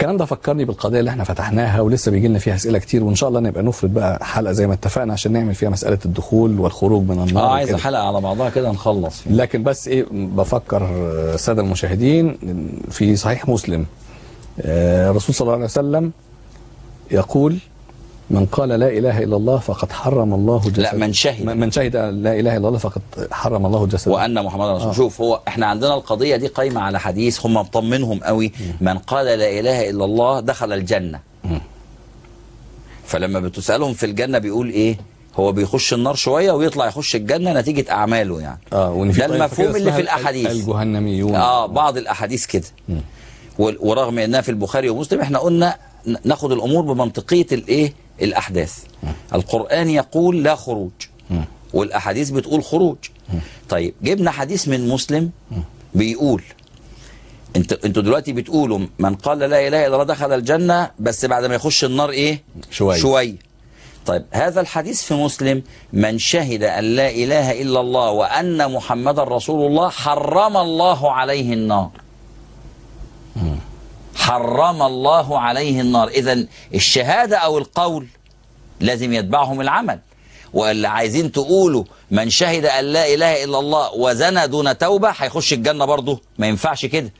الكلام ده فكرني بالقضية اللي إحنا فتحناها ولسه بيجي لنا فيها أسئلة كتير وإن شاء الله نبقى نفرد بقى حلقة زي ما اتفقنا عشان نعمل فيها مسألة الدخول والخروج من النار آه عايز. حلقه على بعضها كده نخلص فيها. لكن بس إيه بفكر الساده المشاهدين في صحيح مسلم آه، الرسول صلى الله عليه وسلم يقول من قال لا إله إلا الله فقد حرم الله جسد لا من شهد. من شهد لا إله إلا الله فقد حرم الله جسده. وأن محمد رسول آه. شوف هو إحنا عندنا القضية دي قايمة على حديث هم مطمنهم قوي. من قال لا إله إلا الله دخل الجنة. فلما بتسألهم في الجنة بيقول إيه؟ هو بيخش النار شوية ويطلع يخش الجنة نتيجة أعماله يعني. آه في ده المفهوم اللي في الأحاديث. الجهنميون. آه بعض الأحاديث كده. ورغم إنها في البخاري ومسلم إحنا قلنا ناخد الأمور بمنطقية الإيه؟ الأحداث. القرآن يقول لا خروج. والأحاديث بتقول خروج. طيب جبنا حديث من مسلم بيقول انت أنتوا دلوقتي بتقولوا من قال لا إله إلا الله دخل الجنة بس بعد ما يخش النار إيه؟ شوية. شوية طيب هذا الحديث في مسلم من شهد أن لا إله إلا الله وأن محمدا رسول الله حرم الله عليه النار. حرم الله عليه النار. اذا الشهادة أو القول لازم يتبعهم العمل. واللي عايزين تقولوا من شهد أن لا إله إلا الله وزنى دون توبة هيخش الجنة برضه. ما ينفعش كده.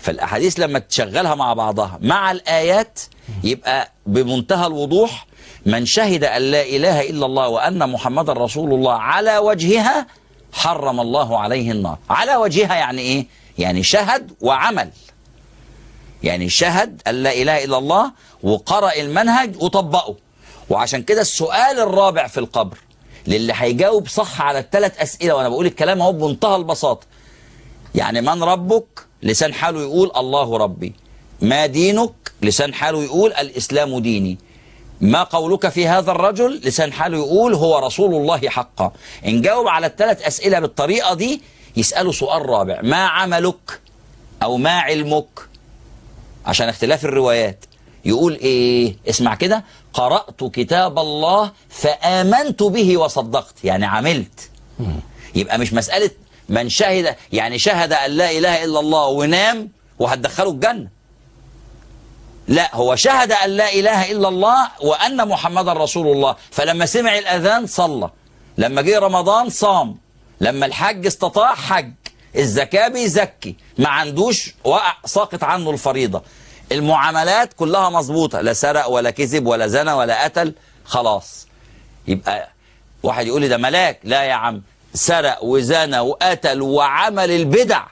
فالأحاديث لما تشغلها مع بعضها مع الآيات يبقى بمنتهى الوضوح من شهد أن لا إله إلا الله وأن محمدا رسول الله على وجهها حرم الله عليه النار. على وجهها يعني إيه؟ يعني شهد وعمل. يعني شهد أن لا إله إلا الله وقرأ المنهج وطبقه. وعشان كده السؤال الرابع في القبر للي هيجاوب صح على الثلاث أسئلة وأنا بقول الكلام أهو بمنتهى البساطة. يعني من ربك لسان حاله يقول الله ربي ما دينك لسان حاله يقول الإسلام ديني. ما قولك في هذا الرجل لسان حاله يقول هو رسول الله حقا. ان جاوب على الثلاث أسئلة بالطريقة دي يساله سؤال رابع ما عملك أو ما علمك عشان اختلاف الروايات. يقول إيه؟ اسمع كده. قرأت كتاب الله فآمنت به وصدقت. يعني عملت. يبقى مش مسألة من شهد يعني شهد أن لا إله إلا الله ونام وهتدخله الجنة. لا هو شهد أن لا إله إلا الله وأن محمدا رسول الله. فلما سمع الأذان صلى. لما جه رمضان صام. لما الحج استطاع حج. الزكاة بيزكي ما عندوش وقع ساقط عنه الفريضة. المعاملات كلها مظبوطة لا سرق ولا كذب ولا زنى ولا قتل خلاص. يبقى واحد يقول لي ده ملاك. لا يا عم سرق وزنى وقتل وعمل البدع.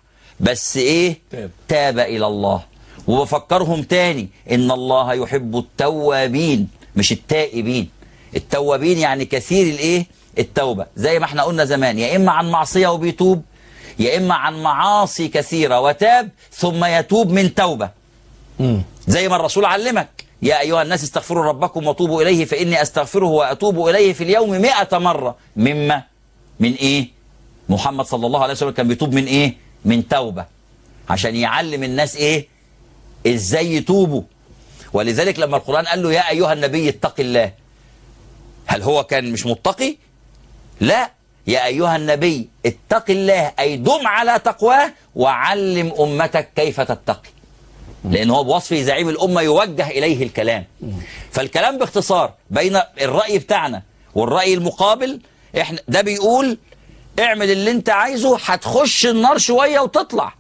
بس إيه؟ تاب. تاب إلى الله. وبفكرهم تاني إن الله يحب التوابين مش التائبين. التوابين يعني كثير الإيه؟ التوبة. زي ما إحنا قلنا زمان يا إما عن معصية وبيتوب يا إما عن معاصي كثيرة وتاب ثم يتوب من توبة. زي ما الرسول علمك يا أيها الناس استغفروا ربكم وتوبوا إليه فإني أستغفره وأتوب إليه في اليوم مئة مرة. مما؟ من إيه؟ محمد صلى الله عليه وسلم كان بيتوب من إيه؟ من توبة. عشان يعلم الناس إيه؟ إزاي يتوبوا. ولذلك لما القرآن قال له يا أيها النبي اتق الله. هل هو كان مش متقي؟ لا. يا أيها النبي اتق الله أي دم على تقواه وعلم أمتك كيف تتقي. لأن هو بوصف زعيم الأمة يوجه إليه الكلام. فالكلام باختصار بين الرأي بتاعنا والرأي المقابل إحنا ده بيقول اعمل اللي أنت عايزه هتخش النار شوية وتطلع.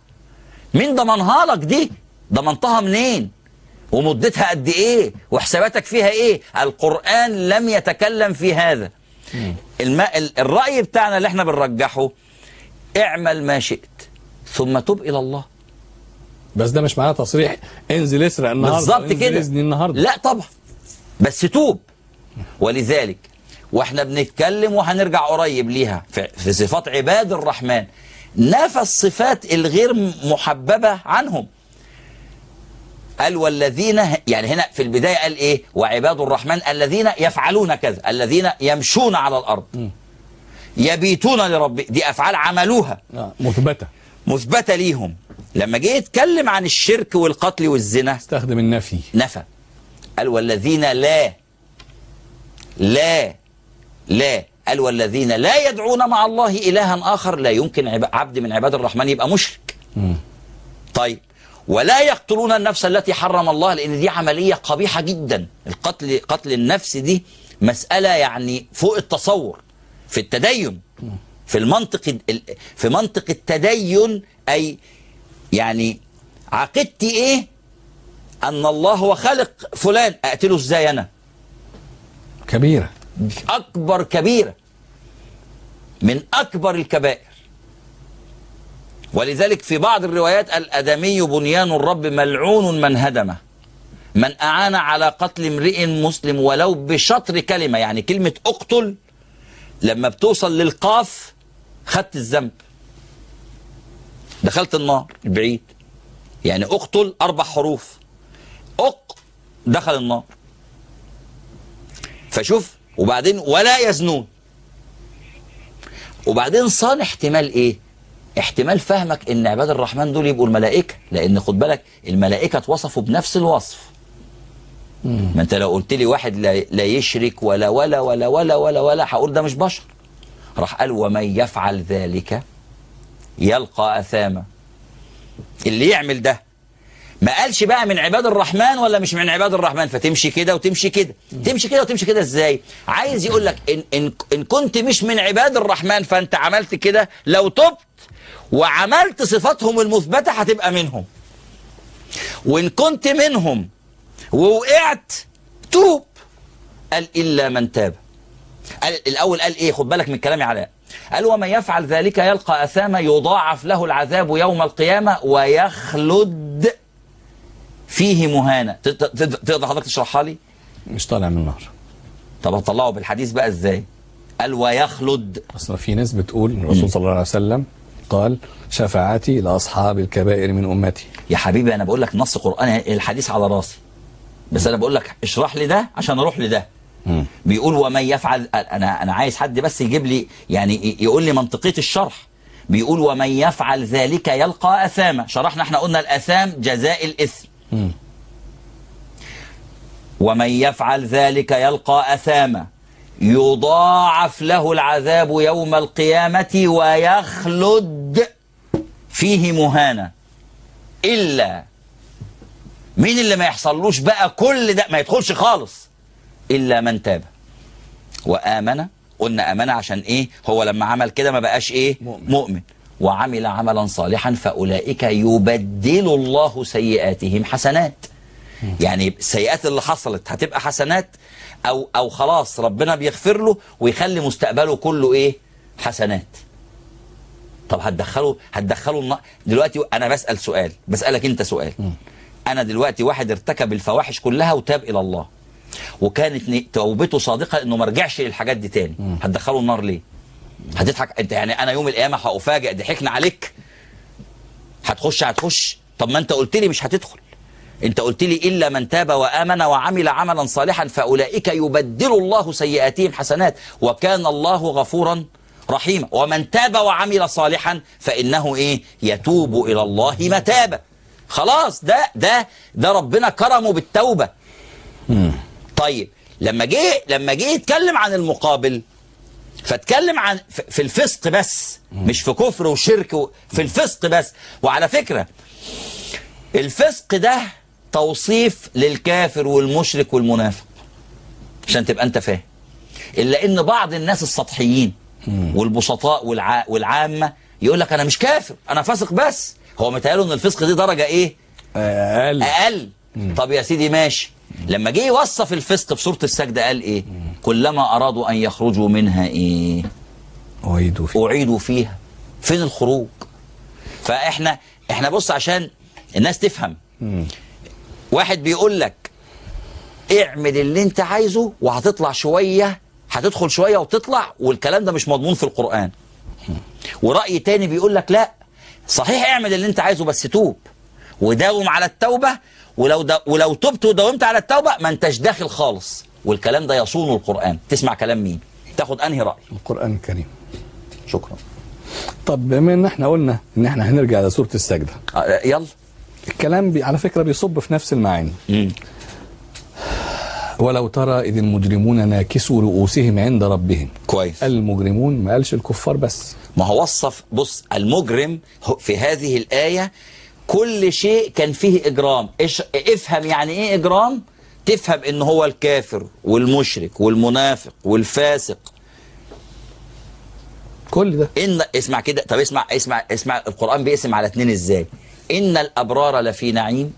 مين ضمنها لك دي؟ ضمنتها منين؟ ومدتها قد إيه؟ وحساباتك فيها إيه؟ القرآن لم يتكلم في هذا. الم... ال- الرأي بتاعنا اللي إحنا بنرجحه اعمل ما شئت ثم تب إلى الله. بس ده مش معناه تصريح. انزل اسرق النهارده بالظبط كده. النهارده. لا طبعا. بس توب. ولذلك وإحنا بنتكلم وهنرجع قريب ليها في, صفات عباد الرحمن. نفى الصفات الغير محببة عنهم. قال والذين يعني هنا في البداية قال إيه؟ وعباد الرحمن الذين يفعلون كذا الذين يمشون على الأرض. يبيتون لرب دي أفعال عملوها. آه، مثبتة. مثبتة ليهم. لما جه يتكلم عن الشرك والقتل والزنا استخدم النفي. نفى. قال والذين لا لا لا. قال والذين لا يدعون مع الله إلها آخر لا يمكن عب- عبد من عباد الرحمن يبقى مشرك. طيب. ولا يقتلون النفس التي حرم الله لأن دي عملية قبيحة جدا. القتل قتل النفس دي مسألة يعني فوق التصور. في التدين. في المنطق ال- في منطق التدين أي يعني عقيدتي إيه؟ أن الله هو خالق فلان. أقتله إزاي أنا؟ كبيرة. أكبر كبيرة. من أكبر الكبائر. ولذلك في بعض الروايات الأدمي بنيان الرب ملعون من هدمه. من أعان على قتل امرئ مسلم ولو بشطر كلمة يعني كلمة أقتل لما بتوصل للقاف خدت الذنب. دخلت النار البعيد يعني أقتل أربع حروف. أق دخل النار. فشوف وبعدين ولا يزنون. وبعدين صان احتمال إيه؟ احتمال فهمك إن عباد الرحمن دول يبقوا الملائكة لأن خد بالك الملائكة اتوصفوا بنفس الوصف. ما أنت لو قلت لي واحد لا, لا يشرك ولا ولا ولا ولا ولا ولا هقول ده مش بشر. راح قال ومن يفعل ذلك يلقى أثاما. اللي يعمل ده ما قالش بقى من عباد الرحمن ولا مش من عباد الرحمن؟ فتمشي كده وتمشي كده. تمشي كده وتمشي كده إزاي؟ عايز يقول لك إن, إن, إن كنت مش من عباد الرحمن فأنت عملت كده لو تبت وعملت صفاتهم المثبتة هتبقى منهم. وإن كنت منهم ووقعت توب. قال إلا من تاب. قال الأول قال إيه؟ خد بالك من كلامي علاء. قال ومن يفعل ذلك يلقى أثاما يضاعف له العذاب يوم القيامة ويخلد فيه مهانة تقدر حضرتك تشرحها لي؟ مش طالع من النار. طب هتطلعه بالحديث بقى إزاي؟ قال ويخلد. أصلا في ناس بتقول الرسول صلى الله عليه وسلم قال شفاعتي لأصحاب الكبائر من أمتي. يا حبيبي أنا بقول لك نص قرآني الحديث على راسي. بس أنا بقول لك اشرح لي ده عشان أروح لده. بيقول ومن يفعل أنا أنا عايز حد بس يجيب لي يعني يقول لي منطقية الشرح. بيقول ومن يفعل ذلك يلقى أثاما. شرحنا إحنا قلنا الأثام جزاء الإثم. مم. ومن يفعل ذلك يلقى أثاما. يضاعف له العذاب يوم القيامة ويخلد فيه مهانا. إلا مين اللي ما يحصلوش بقى كل ده؟ ما يدخلش خالص. إلا من تاب. وآمن قلنا آمن عشان إيه؟ هو لما عمل كده ما بقاش إيه؟ مؤمن. مؤمن. وعمل عملا صالحا فأولئك يبدل الله سيئاتهم حسنات. يعني السيئات اللي حصلت هتبقى حسنات أو أو خلاص ربنا بيغفر له ويخلي مستقبله كله إيه؟ حسنات. طب هتدخله هتدخله النار دلوقتي أنا بسأل سؤال بسألك أنت سؤال. أنا دلوقتي واحد ارتكب الفواحش كلها وتاب إلى الله. وكانت توبته صادقة إنه ما رجعش للحاجات دي تاني. هتدخله النار ليه؟ هتضحك. أنت يعني أنا يوم القيامة هأفاجئ ضحكنا عليك. هتخش هتخش. طب ما أنت قلت لي مش هتدخل. انت قلت لي إلا من تاب وآمن وعمل عملا صالحا فأولئك يبدل الله سيئاتهم حسنات وكان الله غفورا رحيما. ومن تاب وعمل صالحا فإنه إيه؟ يتوب إلى الله متابا. خلاص ده ده ده ربنا كرمه بالتوبة. طيب لما جه لما جه يتكلم عن المقابل فاتكلم عن في الفسق بس مش في كفر وشرك في الفسق بس. وعلى فكرة الفسق ده توصيف للكافر والمشرك والمنافق. عشان تبقى انت فاهم. إلا إن بعض الناس السطحيين والبسطاء والع... والعامة يقول لك أنا مش كافر أنا فاسق بس. هو متهيأله إن الفسق دي درجة إيه؟ أقل. أقل. طب يا سيدي ماشي. لما جه يوصف الفسق في سورة السجدة قال إيه؟ كلما أرادوا أن يخرجوا منها إيه؟ أعيدوا فيه أعيدوا فيها. فين الخروج؟ فإحنا إحنا بص عشان الناس تفهم. واحد بيقول لك اعمل اللي انت عايزه وهتطلع شوية هتدخل شوية وتطلع والكلام ده مش مضمون في القرآن. ورأي تاني بيقول لك لا صحيح اعمل اللي انت عايزه بس توب. وداوم على التوبة ولو دا ولو تبت وداومت على التوبة ما انتش داخل خالص. والكلام ده يصون القرآن. تسمع كلام مين؟ تاخد انهي رأي؟ القرآن الكريم. شكرا. طب بما ان إحنا قلنا ان إحنا هنرجع لسورة السجدة. آه، يلا. الكلام بي على فكرة بيصب في نفس المعاني. ولو ترى إذ المجرمون ناكسوا رؤوسهم عند ربهم. كويس. المجرمون ما قالش الكفار بس. ما هو وصف بص المجرم في هذه الآية كل شيء كان فيه إجرام. إيش افهم يعني إيه إجرام؟ تفهم إن هو الكافر والمشرك والمنافق والفاسق. كل ده. إن اسمع كده. طب اسمع اسمع اسمع القرآن بيقسم على اتنين إزاي؟ إن الأبرار لفي نعيم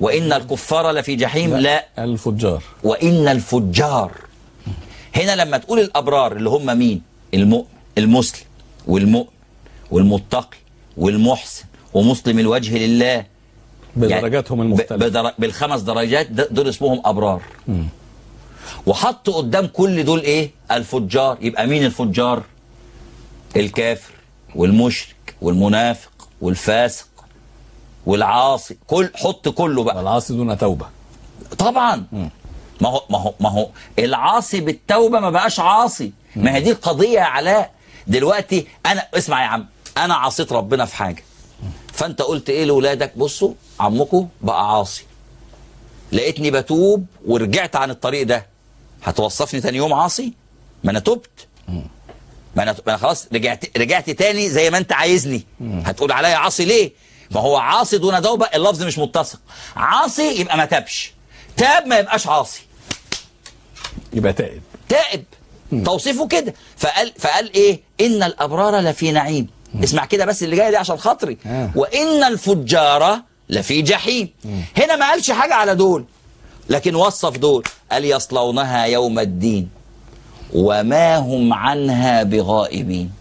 وإن الكفار لفي جحيم لا. الفجار. وإن الفجار. هنا لما تقول الأبرار اللي هم مين؟ المؤمن المسلم والمؤمن والمتقي والمحسن ومسلم الوجه لله. بدرجاتهم ب- المختلفة. بدر... بالخمس درجات دول اسمهم أبرار. وحط قدام كل دول إيه؟ الفجار. يبقى مين الفجار؟ الكافر والمشرك والمنافق والفاسق. والعاصي كل حط كله بقى. والعاصي دون توبة. طبعا. ما هو ما هو ما هو العاصي بالتوبة ما بقاش عاصي. ما هي دي القضية يا علاء. دلوقتي أنا اسمع يا عم أنا عصيت ربنا في حاجة. فأنت قلت إيه لاولادك بصوا عمكم بقى عاصي. لقيتني بتوب ورجعت عن الطريق ده. هتوصفني تاني يوم عاصي؟ ما أنا تبت. ما أنا ما أنا خلاص رجعت رجعت تاني زي ما أنت عايزني. هتقول عليا عاصي ليه؟ ما هو عاصي دون توبة اللفظ مش متسق. عاصي يبقى ما تابش. تاب ما يبقاش عاصي. يبقى تائب. تائب. توصيفه كده. فقال فقال إيه؟ إن الأبرار لفي نعيم. اسمع كده بس اللي جاي دي عشان خاطري. آه. وإن الفجار لفي جحيم. هنا ما قالش حاجة على دول لكن وصف دول. قال يصلونها يوم الدين. وما هم عنها بغائبين.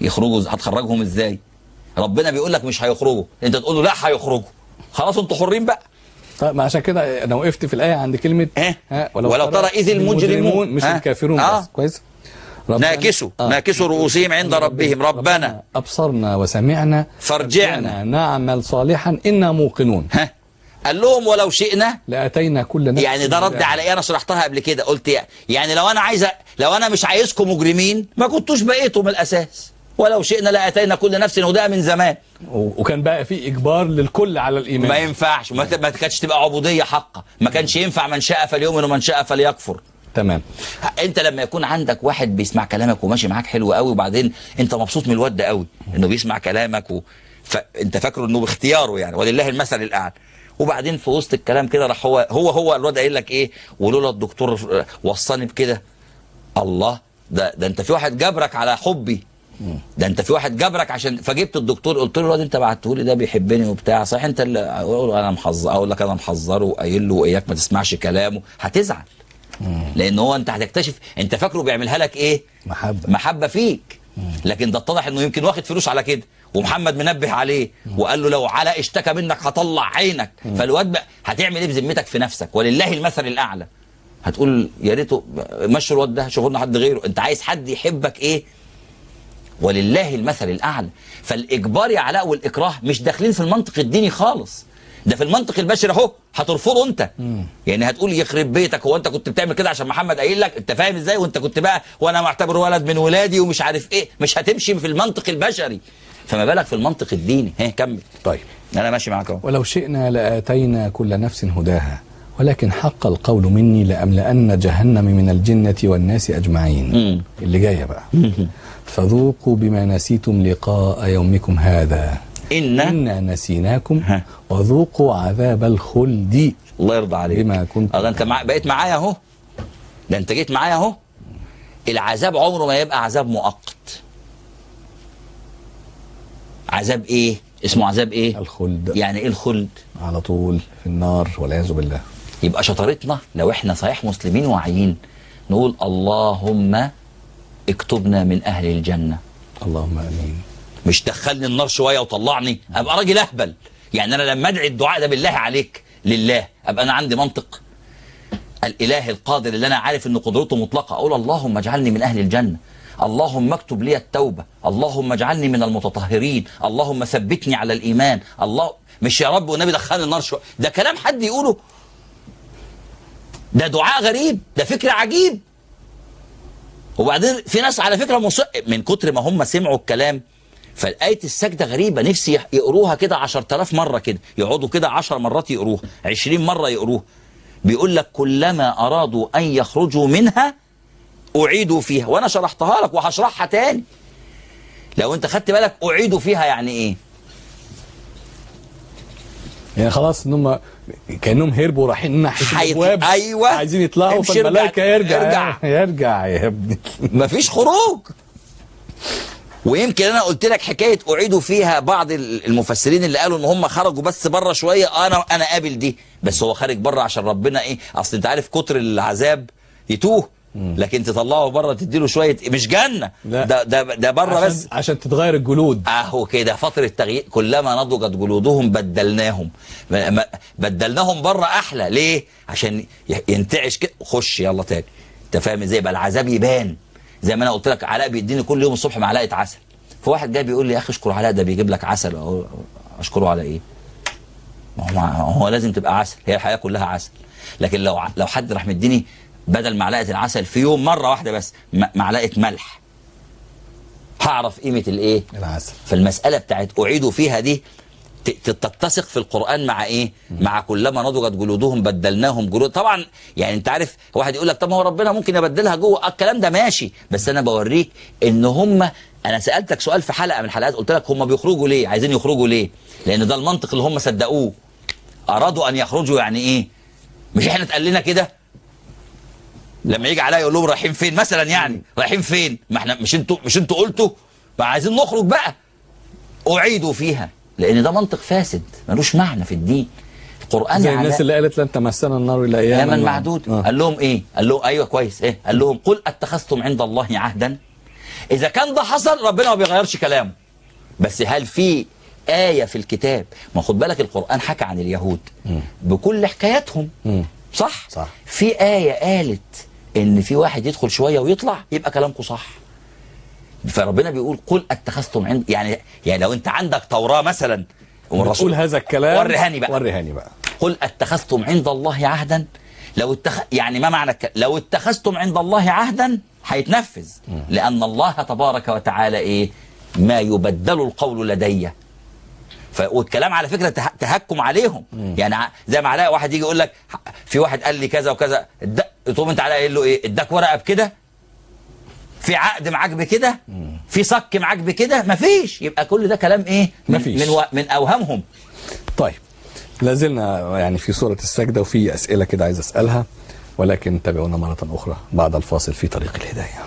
يخرجوا هتخرجهم إزاي؟ ربنا بيقول لك مش هيخرجوا. انت تقول له لا هيخرجوا. خلاص أنتوا حرين بقى. طيب ما عشان كده أنا وقفت في الآية عند كلمة؟ ها؟ ولو ترى إذ المجرمون. مش؟ الكافرون آه. بس. كويس. ناكسوا آه. ناكسوا رؤوسهم عند ربهم. ربنا أبصرنا وسمعنا. فارجعنا. نعمل صالحا. إنا موقنون. ها؟ قال لهم ولو شئنا. لأتينا كل نفس يعني ده رد. على إيه؟ أنا شرحتها قبل كده. قلت يعني, يعني لو أنا عايز لو أنا مش عايزكم مجرمين ما كنتوش بقيتوا من الأساس. ولو شئنا لاتينا كل نفس هداها من زمان. وكان بقى في إجبار للكل على الإيمان. ما ينفعش. ما كانتش تبقى عبودية حقه ما كانش ينفع من شاء فليؤمن ومن شاء فليكفر. تمام. أنت لما يكون عندك واحد بيسمع كلامك وماشي معاك حلو قوي وبعدين أنت مبسوط من الواد ده قوي إنه بيسمع كلامك و... فأنت فاكره إنه باختياره يعني. ولله المثل الأعلى. وبعدين في وسط الكلام كده راح هو هو هو الواد قايل لك إيه؟ ولولا الدكتور وصاني بكده الله ده ده أنت في واحد جبرك على حبي. ده انت في واحد جبرك عشان فجبت الدكتور قلت له الواد انت بعته لي ده بيحبني وبتاع صحيح انت اللي أقول أنا محذر أقول لك أنا محذره وقايل له واياك ما تسمعش كلامه هتزعل. لأن هو انت هتكتشف انت فاكره بيعملها لك إيه؟ محبة. محبة فيك. لكن ده اتضح انه يمكن واخد فلوس على كده ومحمد منبه عليه وقال له لو علاء اشتكى منك هطلع عينك. فالواد هتعمل إيه بذمتك في نفسك؟ ولله المثل الأعلى. هتقول يا ريته مشوا الواد ده شوفوا لنا حد غيره. انت عايز حد يحبك إيه؟ ولله المثل الأعلى. فالإجبار يا علاء والإكراه مش داخلين في المنطق الديني خالص. ده في المنطق البشري أهو هترفضه أنت. يعني هتقول يخرب بيتك هو أنت كنت بتعمل كده عشان محمد قايل لك؟ أنت فاهم إزاي؟ وأنت كنت بقى وأنا معتبره ولد من ولادي ومش عارف إيه. مش هتمشي في المنطق البشري. فما بالك في المنطق الديني. ها كمل. طيب. أنا ماشي معاك أهو. ولو شئنا لآتينا كل نفس هداها ولكن حق القول مني لأملأن جهنم من الجنة والناس أجمعين. مم. اللي جاية بقى. فذوقوا بما نسيتم لقاء يومكم هذا. إن إنا نسيناكم ها. وذوقوا عذاب الخلد. الله يرضى عليك. بما كنتم آه ده أنت مع... بقيت معايا أهو. ده أنت جيت معايا أهو. العذاب عمره ما يبقى عذاب مؤقت. عذاب إيه؟ اسمه عذاب إيه؟ الخلد. يعني إيه الخلد؟ على طول في النار والعياذ بالله. يبقى شطارتنا لو إحنا صحيح مسلمين واعيين نقول اللهم اكتبنا من أهل الجنة. اللهم آمين. مش دخلني النار شوية وطلعني أبقى راجل أهبل. يعني أنا لما أدعي الدعاء ده بالله عليك لله أبقى أنا عندي منطق. الإله القادر اللي أنا عارف إن قدرته مطلقة أقول اللهم اجعلني من أهل الجنة. اللهم اكتب لي التوبة. اللهم اجعلني من المتطهرين. اللهم ثبتني على الإيمان. الله مش يا رب والنبي دخلني النار شوية. ده كلام حد يقوله. ده دعاء غريب. ده فكر عجيب. وبعدين في ناس على فكرة مص... من كتر ما هم سمعوا الكلام فآية السجدة غريبة نفسي يقروها كده 10000 مرة كده يقعدوا كده 10 مرات يقروها 20 مرة يقروها بيقول لك كلما أرادوا أن يخرجوا منها أعيدوا فيها. وأنا شرحتها لك وهشرحها تاني. لو أنت خدت بالك أعيدوا فيها يعني إيه؟ يعني خلاص إن هم كأنهم هربوا رايحين ناحيه الأبواب أيوة. عايزين يطلعوا فالملائكه ارجع. يرجع ارجع. يرجع يا ابني مفيش خروج ويمكن أنا قلت لك حكاية أعيدوا فيها بعض ال- المفسرين اللي قالوا إن هم خرجوا بس بره شوية أنا أنا قابل دي بس هو خارج بره عشان ربنا إيه أصل أنت عارف كتر العذاب يتوه لكن تطلعه بره تديله شوية مش جنة لا. ده ده ده بره عشان, بس. عشان تتغير الجلود. أهو كده فترة تغيير كلما نضجت جلودهم بدلناهم. بدلناهم بره أحلى. ليه؟ عشان ينتعش كده خش يلا تاني. أنت فاهم إزاي؟ يبقى العذاب يبان. زي ما أنا قلت لك علاء بيديني كل يوم الصبح معلقة عسل. فواحد جاي بيقول لي يا أخي اشكر علاء ده بيجيب لك عسل. أقول أشكره على إيه؟ ما هو هو لازم تبقى عسل. هي الحياة كلها عسل. لكن لو لو حد راح مديني بدل معلقة العسل في يوم مرة واحدة بس م- معلقة ملح هعرف قيمة الإيه العسل فالمسألة بتاعت أعيدوا فيها دي تتسق في القرآن مع إيه؟ مع كلما نضجت جلودهم بدلناهم جلود طبعا يعني أنت عارف واحد يقول لك طب ما هو ربنا ممكن يبدلها جوه آه، الكلام ده ماشي بس أنا بوريك إن هم أنا سألتك سؤال في حلقة من الحلقات قلت لك هم بيخرجوا ليه؟ عايزين يخرجوا ليه؟ لأن ده المنطق اللي هم صدقوه أرادوا أن يخرجوا يعني إيه؟ مش إحنا اتقال لنا كده؟ لما يجي عليا يقول لهم رايحين فين مثلا يعني؟ رايحين فين؟ ما إحنا مش أنتوا مش أنتوا قلتوا؟ عايزين نخرج بقى. أعيدوا فيها لأن ده منطق فاسد ملوش معنى في الدين. القرآن زي الناس اللي قالت لن تمسنا النار إلا اياما. اياما معدود آه. قال لهم إيه؟ قال لهم أيوه كويس. إيه؟ قال لهم قل أتخذتم عند الله عهدا. إذا كان ده حصل ربنا ما بيغيرش كلامه. بس هل في آية في الكتاب؟ ما خد بالك القرآن حكى عن اليهود بكل حكاياتهم. مم. صح؟ صح. في آية قالت إن في واحد يدخل شوية ويطلع يبقى كلامكم صح. فربنا بيقول قل اتخذتم عند يعني يعني لو أنت عندك توراة مثلا بتقول هذا الكلام ورهاني بقى. ورهاني بقى. قل اتخذتم عند الله عهدا. لو اتخ... يعني ما معنى الك... لو اتخذتم عند الله عهدا هيتنفذ. لأن الله تبارك وتعالى إيه؟ ما يبدل القول لدي. ف... والكلام على فكرة ته... تهكم عليهم. يعني ع- زي ما علاء واحد يجي يقول لك في واحد قال لي كذا وكذا اد... تقوم انت علاء قايل له إيه؟ اداك ورقة بكده؟ في عقد معاك بكده؟ في صك معاك بكده؟ مفيش. يبقى كل ده كلام إيه؟ من مفيش. من, و... من أوهامهم. طيب. لازلنا يعني في سورة السجدة وفي أسئلة كده عايز أسألها ولكن تابعونا مرة أخرى بعد الفاصل في طريق الهداية.